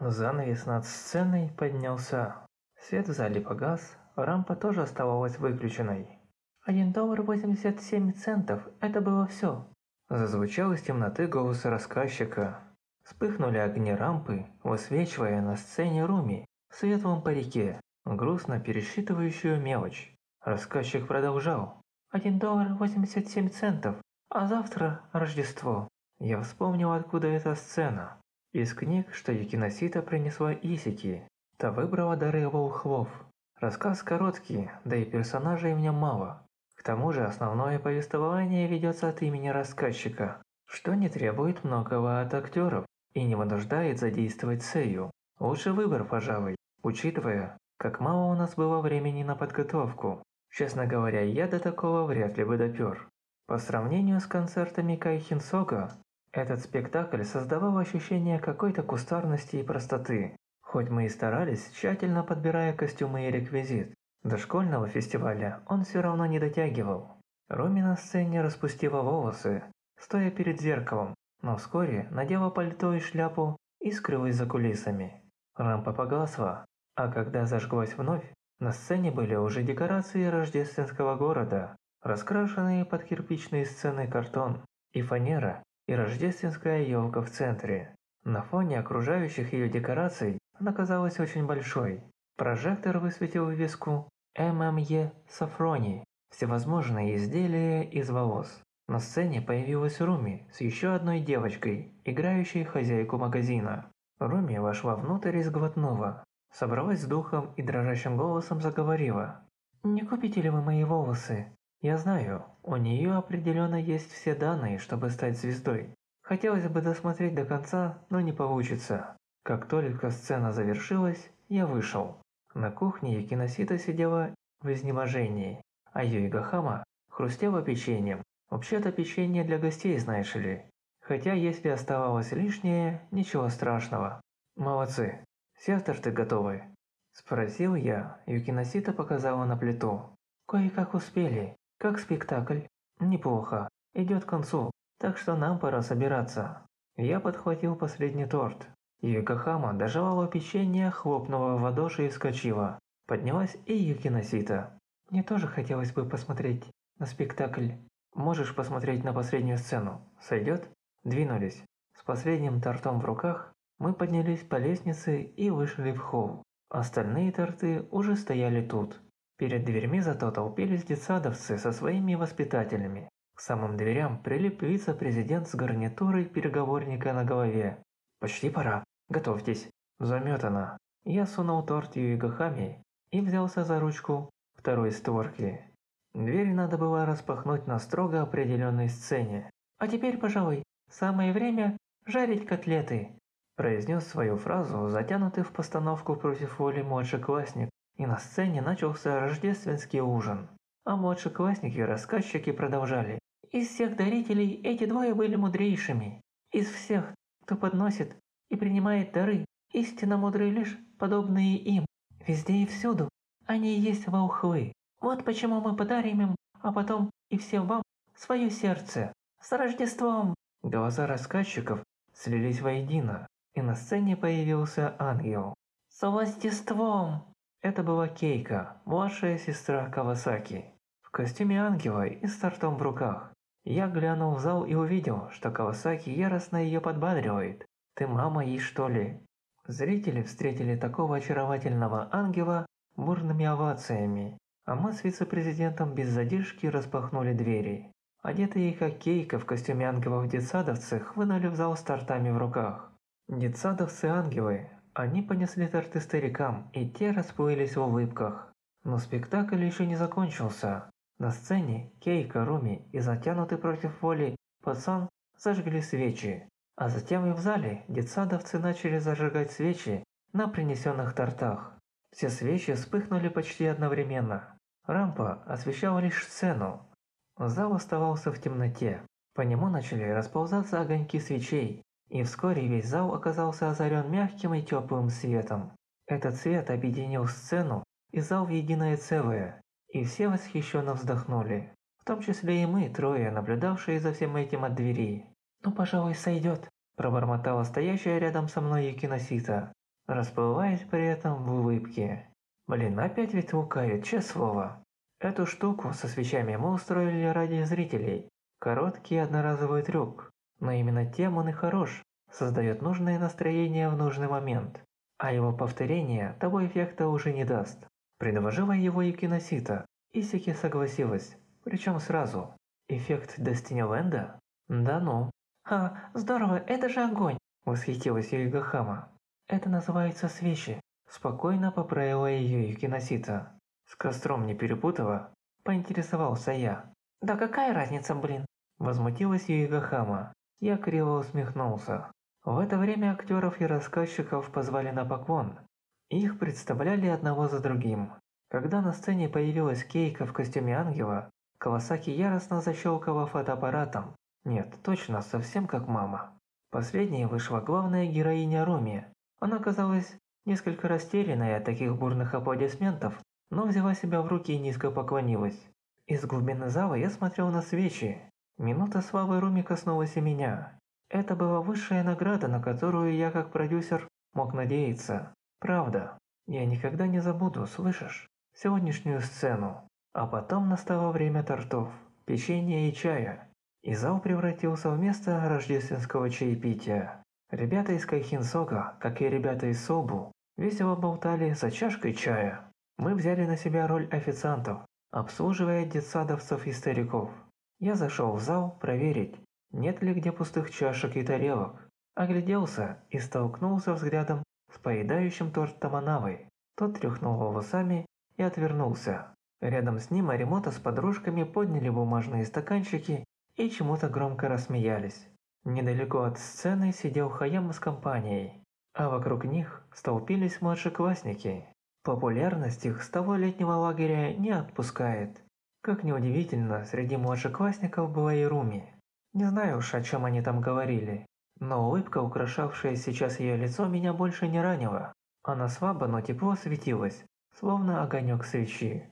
Занавес над сценой поднялся. Свет в зале погас, рампа тоже оставалась выключенной. «Один доллар восемьдесят семь центов, это было все». Зазвучал из темноты голос рассказчика. Вспыхнули огни рампы, высвечивая на сцене Руми в светлом парике, грустно пересчитывающую мелочь. Рассказчик продолжал. «Один доллар восемьдесят семь центов, а завтра Рождество». Я вспомнил, откуда эта сцена. Из книг, что Юкиносита принесла Исики. Та выбрала дары волхвов. Рассказ короткий, да и персонажей в нем мало. К тому же основное повествование ведется от имени рассказчика, что не требует многого от актеров и не вынуждает задействовать Сею. Лучший выбор, пожалуй, учитывая, как мало у нас было времени на подготовку. Честно говоря, я до такого вряд ли бы допер. По сравнению с концертами Кайхинсога, этот спектакль создавал ощущение какой-то кустарности и простоты. Хоть мы и старались, тщательно подбирая костюмы и реквизит, до школьного фестиваля он все равно не дотягивал. Роми на сцене распустила волосы, стоя перед зеркалом, но вскоре надела пальто и шляпу и скрылась за кулисами. Рампа погасла, а когда зажглась вновь, на сцене были уже декорации рождественского города, раскрашенные под кирпичные сцены картон и фанера, и рождественская елка в центре. На фоне окружающих ее декораций она казалась очень большой. Прожектор высветил вывеску ММЕ Сафрони, всевозможные изделия из волос. На сцене появилась Руми с еще одной девочкой, играющей хозяйку магазина. Руми вошла внутрь и сглотнула. Собралась с духом и дрожащим голосом заговорила. «Не купите ли вы мои волосы? Я знаю, у нее определенно есть все данные, чтобы стать звездой. Хотелось бы досмотреть до конца, но не получится. Как только сцена завершилась, я вышел. На кухне Юкиносита сидела в изнеможении, а Юигахама хрустела печеньем. Вообще-то печенье для гостей, знаешь ли. Хотя если оставалось лишнее, ничего страшного. Молодцы. Все готовы? Спросил я, Юкиносита показала на плиту. Кое-как успели. Как спектакль? Неплохо. Идет к концу, так что нам пора собираться. Я подхватил последний торт. Юкахама доживала печенье, хлопнула в ладоши и вскочила. Поднялась и Юкиносита. Мне тоже хотелось бы посмотреть на спектакль. Можешь посмотреть на последнюю сцену. Сойдет? Двинулись. С последним тортом в руках мы поднялись по лестнице и вышли в холл. Остальные торты уже стояли тут. Перед дверьми зато толпились детсадовцы со своими воспитателями. К самым дверям прилип вице-президент с гарнитурой переговорника на голове. «Почти пора. Готовьтесь». Заметано. Я сунул торт Юигахами и взялся за ручку второй створки. Дверь надо было распахнуть на строго определенной сцене. «А теперь, пожалуй, самое время жарить котлеты», произнес свою фразу, затянутый в постановку против воли младшеклассник, и на сцене начался рождественский ужин. А младшеклассники и рассказчики продолжали. Из всех дарителей эти двое были мудрейшими. Из всех, кто подносит и принимает дары, истинно мудрые лишь подобные им. Везде и всюду они есть волхвы. Вот почему мы подарим им, а потом и всем вам, свое сердце. С Рождеством!» Глаза рассказчиков слились воедино, и на сцене появился ангел. «С Рождеством!» Это была Кейка, младшая сестра Кавасаки, в костюме ангела и с тортом в руках. Я глянул в зал и увидел, что Кавасаки яростно ее подбадривает. «Ты мама ей что ли?» Зрители встретили такого очаровательного ангела бурными овациями, а мы с вице-президентом без задержки распахнули двери. Одетые как кейка в костюме ангелов-детсадовцы хлынули в зал с тортами в руках. Детсадовцы-ангелы, они понесли торты старикам, и те расплылись в улыбках. Но спектакль еще не закончился. На сцене Кейка, Руми и затянутый против воли пацан зажгли свечи. А затем и в зале детсадовцы начали зажигать свечи на принесенных тортах. Все свечи вспыхнули почти одновременно. Рампа освещала лишь сцену. Зал оставался в темноте. По нему начали расползаться огоньки свечей, и вскоре весь зал оказался озарен мягким и теплым светом. Этот свет объединил сцену и зал в единое целое. И все восхищенно вздохнули. В том числе и мы, трое, наблюдавшие за всем этим от двери. «Ну, пожалуй, сойдет», – пробормотала стоящая рядом со мной Юкиносита. расплываясь при этом в улыбке. Блин, опять ведь лукавит, честное слово. Эту штуку со свечами мы устроили ради зрителей. Короткий одноразовый трюк. Но именно тем он и хорош. Создает нужное настроение в нужный момент. А его повторение того эффекта уже не даст. Предложила его и киносита. Исики согласилась. Причем сразу. Эффект Дестинилэнда? Да ну. «Ха, здорово, это же огонь!» Восхитилась Юигахама. «Это называется свечи», спокойно поправила ее Юкиносита. С костром не перепутала? Поинтересовался я. «Да какая разница, блин?» Возмутилась Юигахама. Я криво усмехнулся. В это время актеров и рассказчиков позвали на поклон. Их представляли одного за другим. Когда на сцене появилась Кейка в костюме ангела, Кавасаки яростно защелкала фотоаппаратом. Нет, точно, совсем как мама. Последней вышла главная героиня Роми. Она казалась несколько растерянной от таких бурных аплодисментов, но взяла себя в руки и низко поклонилась. Из глубины зала я смотрел на свечи. Минута славы Руми коснулась и меня. Это была высшая награда, на которую я как продюсер мог надеяться. Правда, я никогда не забуду, слышишь, сегодняшнюю сцену. А потом настало время тортов, печенья и чая. И зал превратился в место рождественского чаепития. Ребята из Кайхинсога, как и ребята из Собу, весело болтали за чашкой чая. Мы взяли на себя роль официантов, обслуживая детсадовцев и стариков. Я зашел в зал проверить, нет ли где пустых чашек и тарелок. Огляделся и столкнулся взглядом с поедающим торт Таманавой. Тот тряхнул волосами и отвернулся. Рядом с ним Аримота с подружками подняли бумажные стаканчики и чему-то громко рассмеялись. Недалеко от сцены сидел Хаяма с компанией, а вокруг них столпились младшеклассники. Популярность их с того летнего лагеря не отпускает. Как неудивительно, среди младшеклассников была и Руми. Не знаю уж, о чем они там говорили, но улыбка, украшавшая сейчас ее лицо, меня больше не ранила. Она слабо, но тепло светилась, словно огонек свечи.